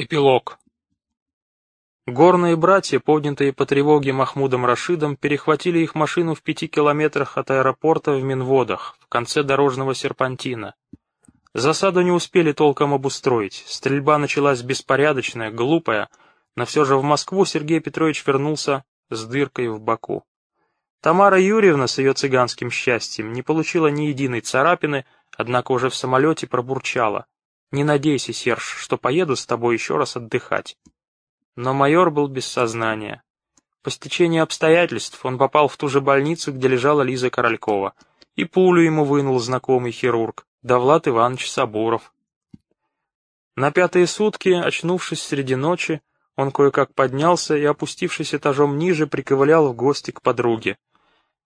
Эпилог. Горные братья, поднятые по тревоге Махмудом Рашидом, перехватили их машину в пяти километрах от аэропорта в Минводах, в конце дорожного серпантина. Засаду не успели толком обустроить, стрельба началась беспорядочная, глупая, но все же в Москву Сергей Петрович вернулся с дыркой в боку. Тамара Юрьевна с ее цыганским счастьем не получила ни единой царапины, однако уже в самолете пробурчала — не надейся, Серж, что поеду с тобой еще раз отдыхать. Но майор был без сознания. По стечению обстоятельств он попал в ту же больницу, где лежала Лиза Королькова, и пулю ему вынул знакомый хирург, Давлат Иванович Сабуров. На пятые сутки, очнувшись среди ночи, он кое-как поднялся и, опустившись этажом ниже, приковылял в гости к подруге.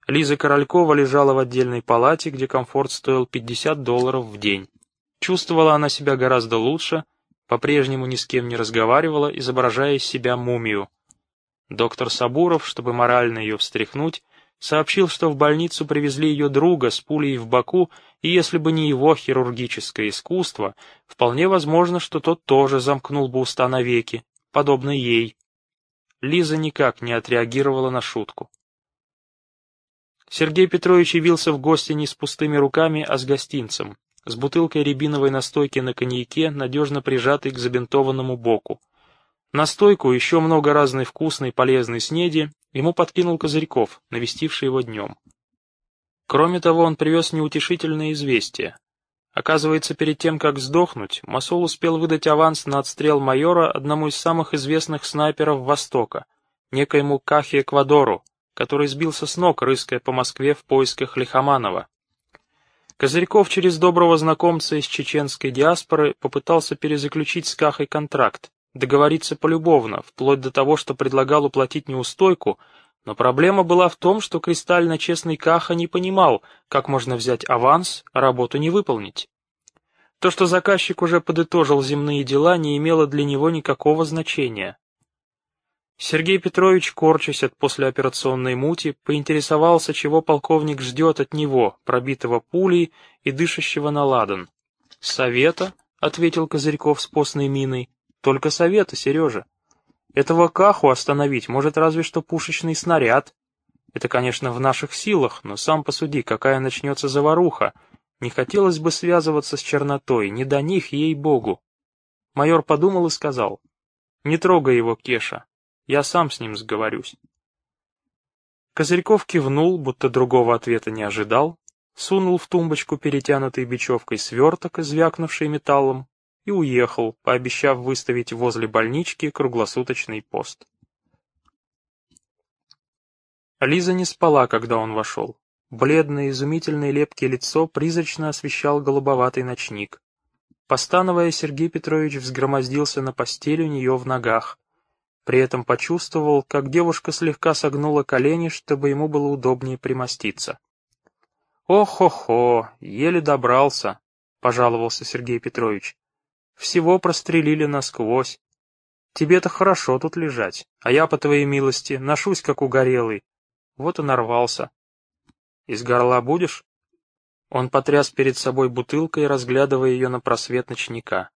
Лиза Королькова лежала в отдельной палате, где комфорт стоил 50 долларов в день. Чувствовала она себя гораздо лучше, по-прежнему ни с кем не разговаривала, изображая из себя мумию. Доктор Сабуров, чтобы морально ее встряхнуть, сообщил, что в больницу привезли ее друга с пулей в боку, и если бы не его хирургическое искусство, вполне возможно, что тот тоже замкнул бы уста навеки, подобно ей. Лиза никак не отреагировала на шутку. Сергей Петрович явился в гости не с пустыми руками, а с гостинцем с бутылкой рябиновой настойки на коньяке, надежно прижатой к забинтованному боку. Настойку, еще много разной вкусной полезной снеди, ему подкинул Козырьков, навестивший его днем. Кроме того, он привез неутешительное известие. Оказывается, перед тем, как сдохнуть, Масол успел выдать аванс на отстрел майора одному из самых известных снайперов Востока, некоему Кахе Эквадору, который сбился с ног, рыская по Москве в поисках Лихоманова. Козырьков через доброго знакомца из чеченской диаспоры попытался перезаключить с Кахой контракт, договориться полюбовно, вплоть до того, что предлагал уплатить неустойку, но проблема была в том, что кристально честный Каха не понимал, как можно взять аванс, а работу не выполнить. То, что заказчик уже подытожил земные дела, не имело для него никакого значения. Сергей Петрович, корчась от послеоперационной мути, поинтересовался, чего полковник ждет от него, пробитого пулей и дышащего на ладан. «Совета?» — ответил Козырьков с постной миной. «Только совета, Сережа. Этого каху остановить может разве что пушечный снаряд. Это, конечно, в наших силах, но сам посуди, какая начнется заваруха. Не хотелось бы связываться с чернотой, не до них, ей-богу». Майор подумал и сказал. «Не трогай его, Кеша. Я сам с ним сговорюсь. Козырьков кивнул, будто другого ответа не ожидал, сунул в тумбочку перетянутой бечевкой сверток, звякнувший металлом, и уехал, пообещав выставить возле больнички круглосуточный пост. Лиза не спала, когда он вошел. Бледное, изумительное лепкое лицо призрачно освещал голубоватый ночник. Постановая, Сергей Петрович взгромоздился на постель у нее в ногах, при этом почувствовал, как девушка слегка согнула колени, чтобы ему было удобнее примоститься. «Ох-хо-хо, еле добрался», — пожаловался Сергей Петрович. «Всего прострелили насквозь. Тебе-то хорошо тут лежать, а я, по твоей милости, ношусь, как угорелый. Вот и нарвался. Из горла будешь?» Он потряс перед собой бутылкой, разглядывая ее на просвет ночника.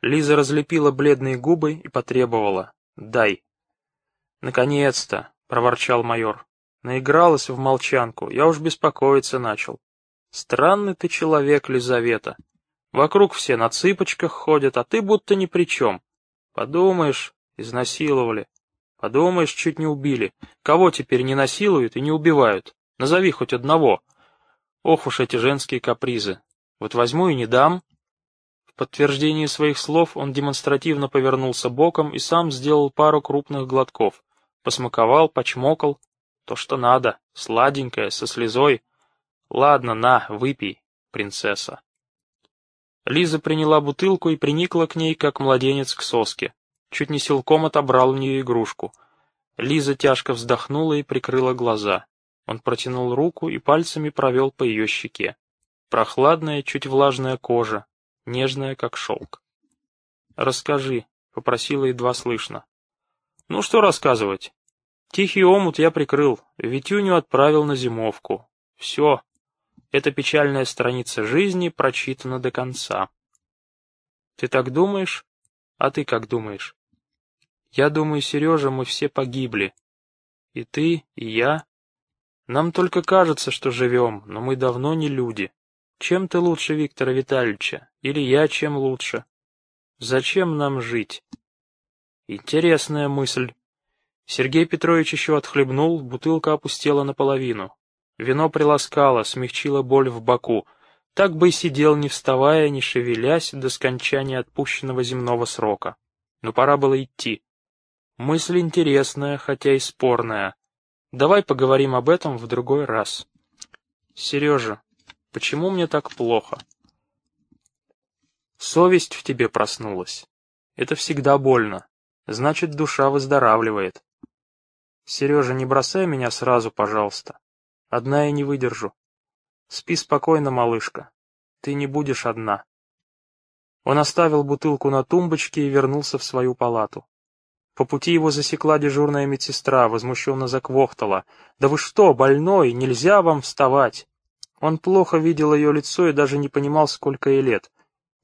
Лиза разлепила бледные губы и потребовала. Дай. Наконец-то, проворчал майор. Наигралась в молчанку, я уж беспокоиться начал. Странный ты человек, Лизавета. Вокруг все на цыпочках ходят, а ты будто ни при чем. Подумаешь, изнасиловали. Подумаешь, чуть не убили. Кого теперь не насилуют и не убивают? Назови хоть одного. Ох уж эти женские капризы. Вот возьму и не дам, подтверждение своих слов он демонстративно повернулся боком и сам сделал пару крупных глотков. Посмаковал, почмокал. То, что надо, сладенькое, со слезой. Ладно, на, выпей, принцесса. Лиза приняла бутылку и приникла к ней, как младенец к соске. Чуть не силком отобрал у нее игрушку. Лиза тяжко вздохнула и прикрыла глаза. Он протянул руку и пальцами провел по ее щеке. Прохладная, чуть влажная кожа, нежная, как шелк. «Расскажи», — попросила едва слышно. «Ну что рассказывать? Тихий омут я прикрыл, Витюню отправил на зимовку. Все. Эта печальная страница жизни прочитана до конца». «Ты так думаешь?» А ты как думаешь? Я думаю, Сережа, мы все погибли. И ты, и я. Нам только кажется, что живем, но мы давно не люди. Чем ты лучше Виктора Витальевича? Или я чем лучше? Зачем нам жить? Интересная мысль. Сергей Петрович еще отхлебнул, бутылка опустела наполовину. Вино приласкало, смягчило боль в боку. Так бы и сидел, не вставая, не шевелясь, до скончания отпущенного земного срока. Но пора было идти. Мысль интересная, хотя и спорная. Давай поговорим об этом в другой раз. Сережа, почему мне так плохо? Совесть в тебе проснулась. Это всегда больно. Значит, душа выздоравливает. Сережа, не бросай меня сразу, пожалуйста. Одна я не выдержу. Спи спокойно, малышка. Ты не будешь одна. Он оставил бутылку на тумбочке и вернулся в свою палату. По пути его засекла дежурная медсестра, возмущенно заквохтала. «Да вы что, больной? Нельзя вам вставать!» Он плохо видел ее лицо и даже не понимал, сколько ей лет.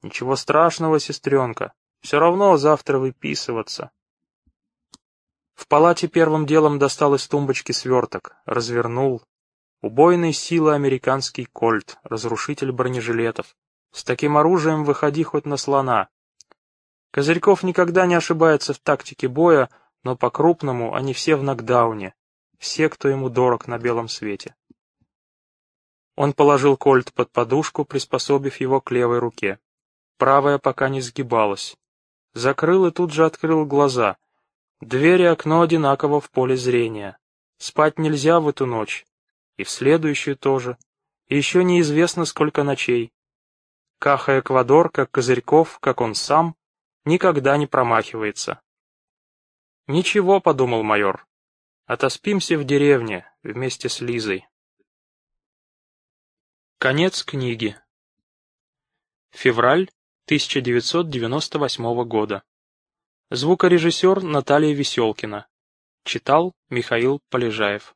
Ничего страшного, сестренка. Все равно завтра выписываться. В палате первым делом достал из тумбочки сверток, развернул. Убойной силы американский кольт, разрушитель бронежилетов. С таким оружием выходи хоть на слона. Козырьков никогда не ошибается в тактике боя, но по-крупному они все в нокдауне. Все, кто ему дорог на белом свете. Он положил кольт под подушку, приспособив его к левой руке правая пока не сгибалась. Закрыл и тут же открыл глаза. Дверь и окно одинаково в поле зрения. Спать нельзя в эту ночь. И в следующую тоже. И еще неизвестно, сколько ночей. Каха Эквадор, как Козырьков, как он сам, никогда не промахивается. «Ничего», — подумал майор, — «отоспимся в деревне вместе с Лизой». Конец книги. Февраль 1998 года. Звукорежиссер Наталья Веселкина. Читал Михаил Полежаев.